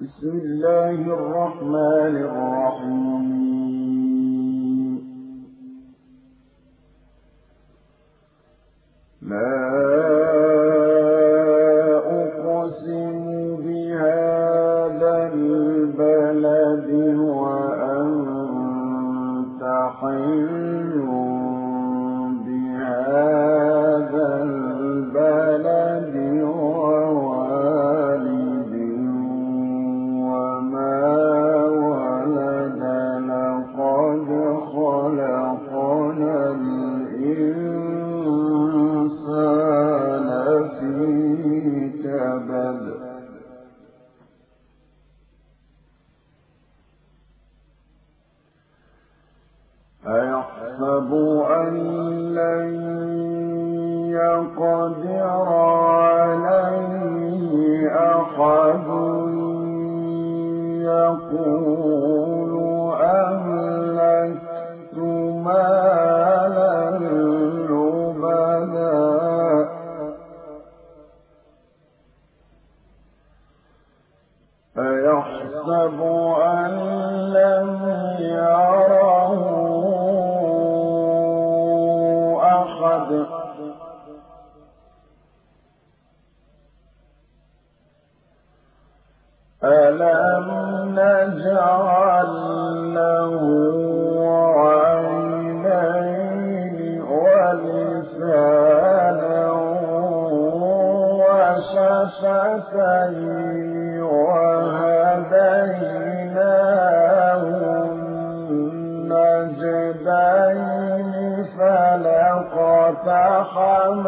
بسم الله الرحمن الرحيم. لا أقسم بهذا البلد وأنت حل يقدر عليه أحد يقول أهلكت مالا لبدا. أيحسب أن لم يره أحد؟ فلقتحم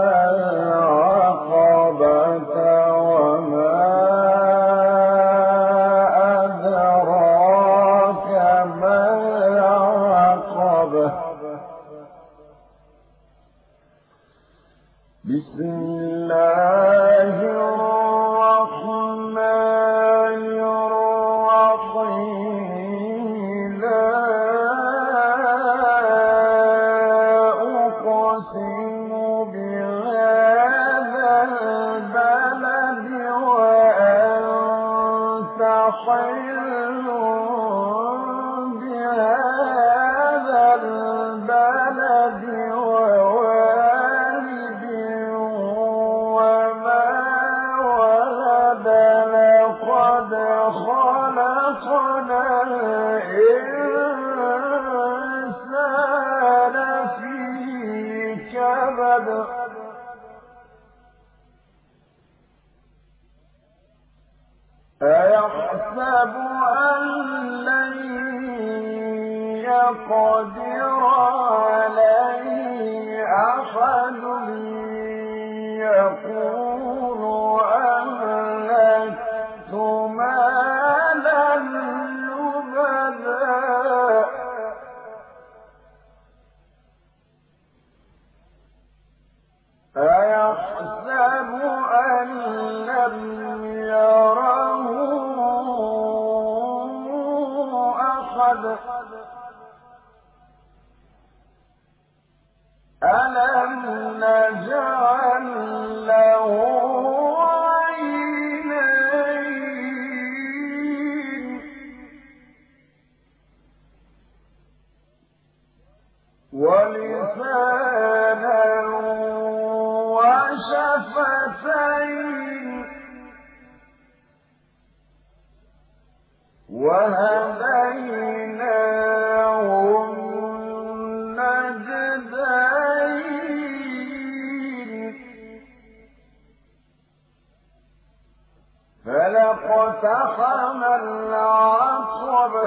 وأنت أيحسب أن لن يقدر عليه أحد يقول ولسانا وشفتين. وهديناه النجدين فلقتحم العقبة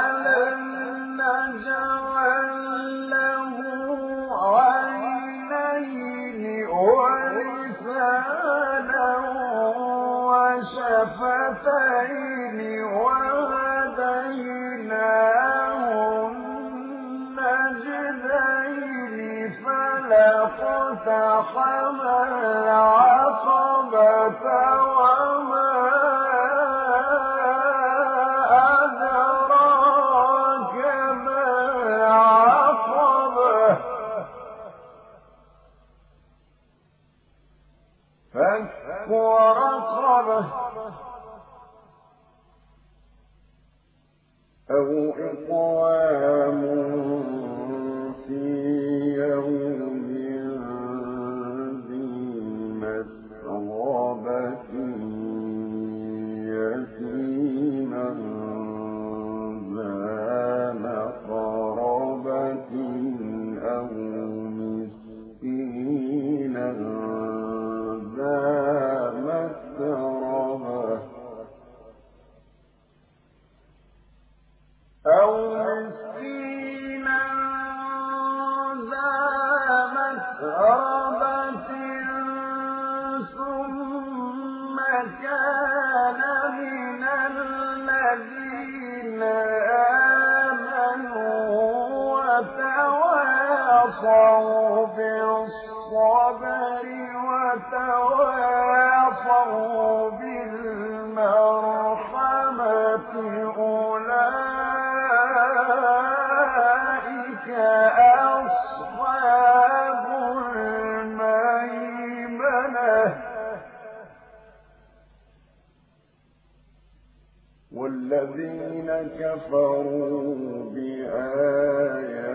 شفتين وهديناه النجدين فك ورقبة. أو إقوام وتواصوا بالصبر وتواصوا بالمرحمة. أولئك أصحاب الميمنة. والذين كفروا بآيات